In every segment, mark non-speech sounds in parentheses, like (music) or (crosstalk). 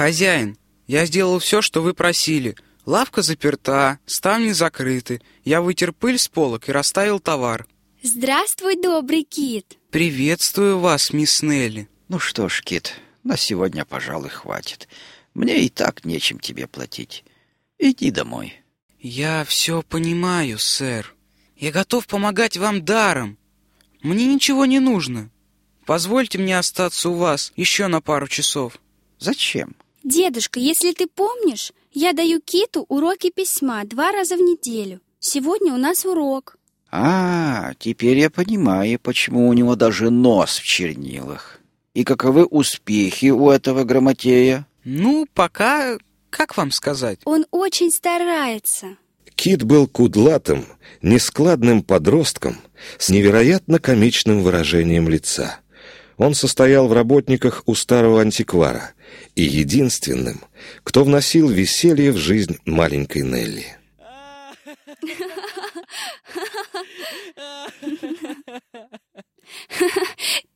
Хозяин, я сделал все, что вы просили. Лавка заперта, ставни закрыты. Я вытер пыль с полок и расставил товар. Здравствуй, добрый кит. Приветствую вас, мисс Нелли. Ну что ж, Кит, на сегодня, пожалуй, хватит. Мне и так нечем тебе платить. Иди домой. Я все понимаю, сэр. Я готов помогать вам даром. Мне ничего не нужно. Позвольте мне остаться у вас еще на пару часов. Зачем? Дедушка, если ты помнишь, я даю Киту уроки письма два раза в неделю. Сегодня у нас урок. А, теперь я понимаю, почему у него даже нос в чернилах. И каковы успехи у этого грамотея? Ну, пока... Как вам сказать? Он очень старается. Кит был кудлатым, нескладным подростком с невероятно комичным выражением лица. Он состоял в работниках у старого антиквара и единственным, кто вносил веселье в жизнь маленькой Нелли.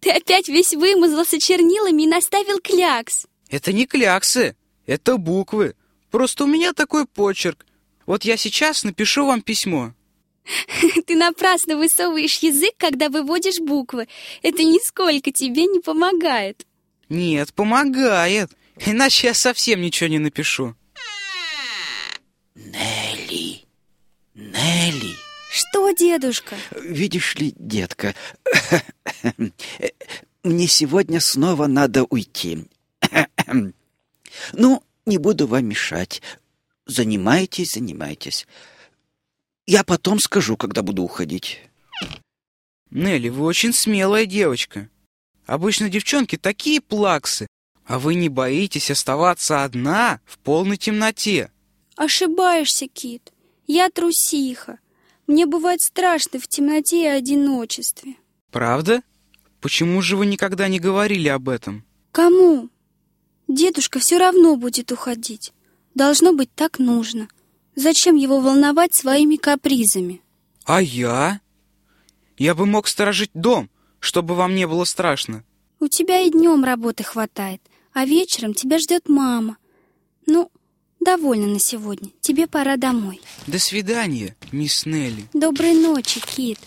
Ты опять весь вымазался чернилами и наставил клякс. Это не кляксы, это буквы. Просто у меня такой почерк. Вот я сейчас напишу вам письмо. (laughs) Ты напрасно высовываешь язык, когда выводишь буквы. Это нисколько тебе не помогает. Нет, помогает. Иначе я совсем ничего не напишу. Нелли, Нелли. Что, дедушка? Видишь ли, детка, (laughs) мне сегодня снова надо уйти. (clears throat) Ну, не буду вам мешать. Занимайтесь, занимайтесь. Я потом скажу, когда буду уходить. Нелли, вы очень смелая девочка. Обычно девчонки такие плаксы, а вы не боитесь оставаться одна в полной темноте. Ошибаешься, Кит. Я трусиха. Мне бывает страшно в темноте и одиночестве. Правда? Почему же вы никогда не говорили об этом? Кому? Дедушка все равно будет уходить. Должно быть, так нужно. Зачем его волновать своими капризами? А я? Я бы мог сторожить дом, чтобы вам не было страшно. У тебя и днем работы хватает, а вечером тебя ждет мама. Ну, довольно на сегодня. Тебе пора домой. До свидания, мисс Нелли. Доброй ночи, Кит.